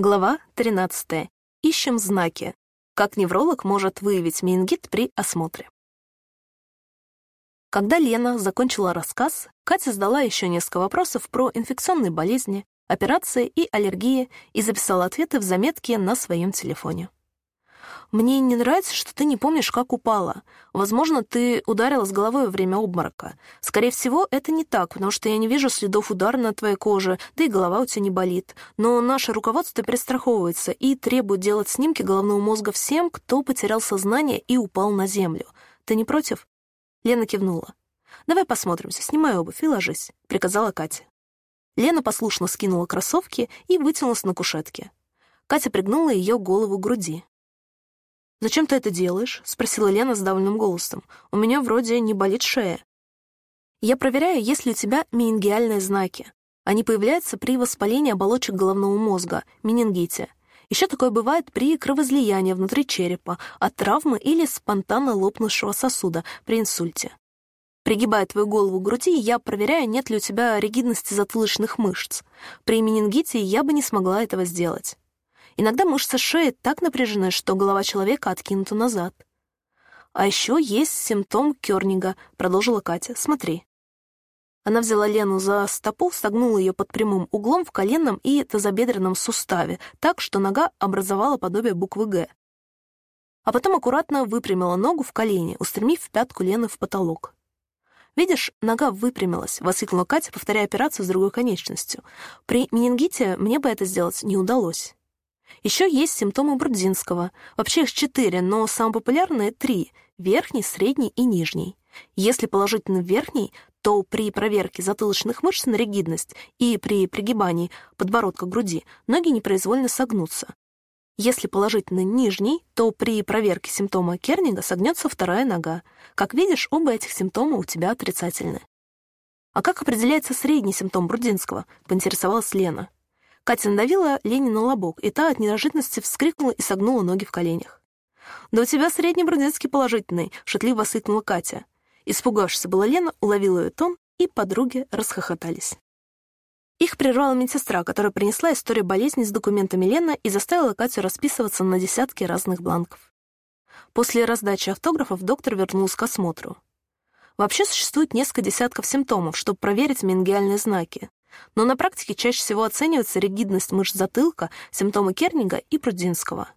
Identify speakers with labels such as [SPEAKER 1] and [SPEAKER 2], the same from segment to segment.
[SPEAKER 1] Глава 13. Ищем знаки. Как невролог может выявить менингит при осмотре. Когда Лена закончила рассказ, Катя задала еще несколько вопросов про инфекционные болезни, операции и аллергии и записала ответы в заметке на своем телефоне. Мне не нравится, что ты не помнишь, как упала. Возможно, ты ударилась головой во время обморока. Скорее всего, это не так, потому что я не вижу следов удара на твоей коже, да и голова у тебя не болит. Но наше руководство перестраховывается и требует делать снимки головного мозга всем, кто потерял сознание и упал на землю. Ты не против?» Лена кивнула. «Давай посмотримся, снимай обувь и ложись», — приказала Катя. Лена послушно скинула кроссовки и вытянулась на кушетке. Катя пригнула ее голову к груди. «Зачем ты это делаешь?» — спросила Лена сдавленным голосом. «У меня вроде не болит шея». «Я проверяю, есть ли у тебя менингиальные знаки. Они появляются при воспалении оболочек головного мозга, менингите. Еще такое бывает при кровоизлиянии внутри черепа, от травмы или спонтанно лопнувшего сосуда при инсульте. Пригибая твою голову к груди, я проверяю, нет ли у тебя ригидности затылочных мышц. При менингите я бы не смогла этого сделать. Иногда мышцы шеи так напряжены, что голова человека откинута назад. «А еще есть симптом Кёрнига», — продолжила Катя. «Смотри». Она взяла Лену за стопу, согнула ее под прямым углом в коленном и тазобедренном суставе, так, что нога образовала подобие буквы «Г». А потом аккуратно выпрямила ногу в колени, устремив пятку Лены в потолок. «Видишь, нога выпрямилась», — воскликнула Катя, повторяя операцию с другой конечностью. «При менингите мне бы это сделать не удалось». Еще есть симптомы Брудинского. Вообще их четыре, но самые популярные — три — верхний, средний и нижний. Если положительный верхний, то при проверке затылочных мышц на ригидность и при пригибании подбородка к груди ноги непроизвольно согнутся. Если положительный нижний, то при проверке симптома Кернига согнется вторая нога. Как видишь, оба этих симптома у тебя отрицательны. «А как определяется средний симптом Брудинского?» — поинтересовалась Лена. Катя надавила Лене на лобок, и та от неожиданности вскрикнула и согнула ноги в коленях. «Да у тебя средний брудинский положительный», — шутливо воскликнула Катя. Испугавшись была Лена, уловила ее тон, и подруги расхохотались. Их прервала медсестра, которая принесла историю болезни с документами Лены и заставила Катю расписываться на десятки разных бланков. После раздачи автографов доктор вернулся к осмотру. Вообще существует несколько десятков симптомов, чтобы проверить менгиальные знаки. Но на практике чаще всего оценивается ригидность мышц затылка, симптомы Кернига и Прудинского.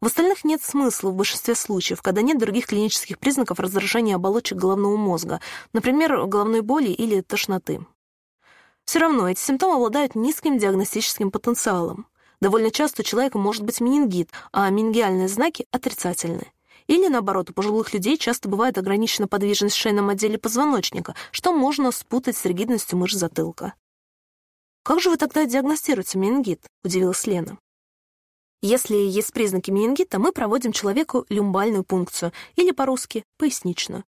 [SPEAKER 1] В остальных нет смысла в большинстве случаев, когда нет других клинических признаков раздражения оболочек головного мозга, например, головной боли или тошноты. Все равно эти симптомы обладают низким диагностическим потенциалом. Довольно часто у человека может быть менингит, а менингиальные знаки отрицательны. Или, наоборот, у пожилых людей часто бывает ограничена подвижность в шейном отделе позвоночника, что можно спутать с ригидностью мышц затылка. «Как же вы тогда диагностируете менингит?» — удивилась Лена. Если есть признаки менингита, мы проводим человеку люмбальную пункцию, или по-русски — поясничную.